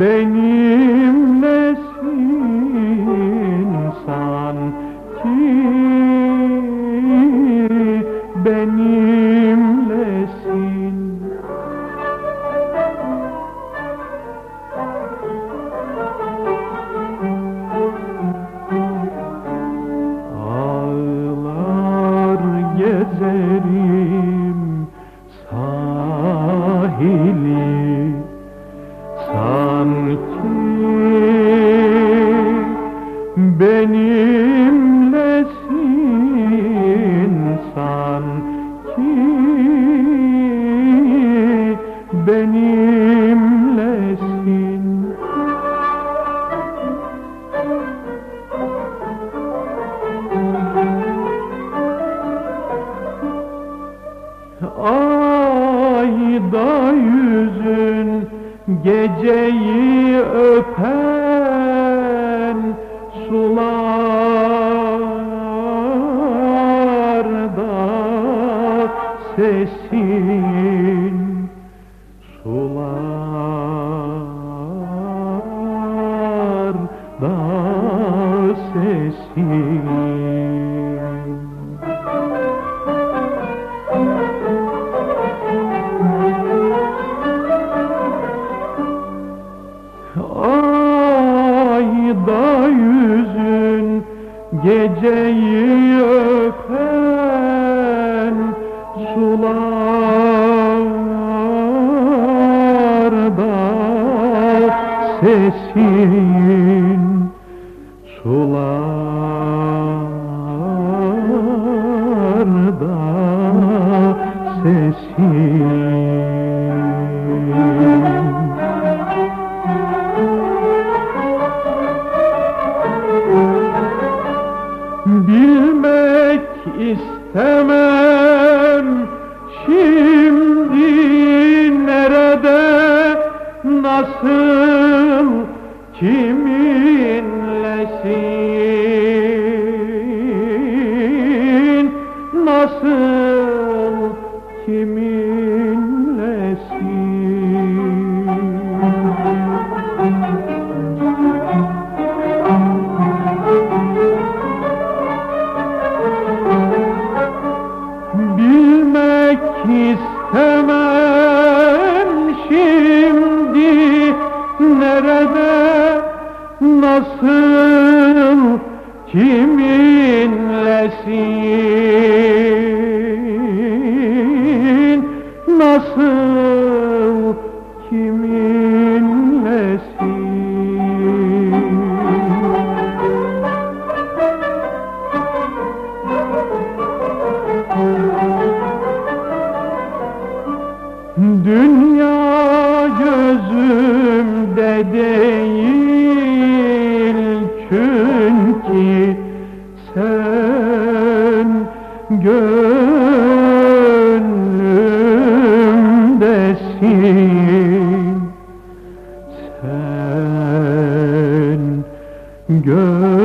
benimlesin sanki benimlesin Ağlar gezerim benimlesin sanki benimlesin. Ayda yüzün geceyi öpen sularda sesin sularda sesin geceyi öpen sularda sesin. Sularda sesin istemem. Şimdi nerede nasıl kiminlesin? Nasıl kiminlesin istemem şimdi nerede nasıl kiminlesin nasıl kiminlesin değil çünkü sen gönlümdesin. Sen gönlümdesin.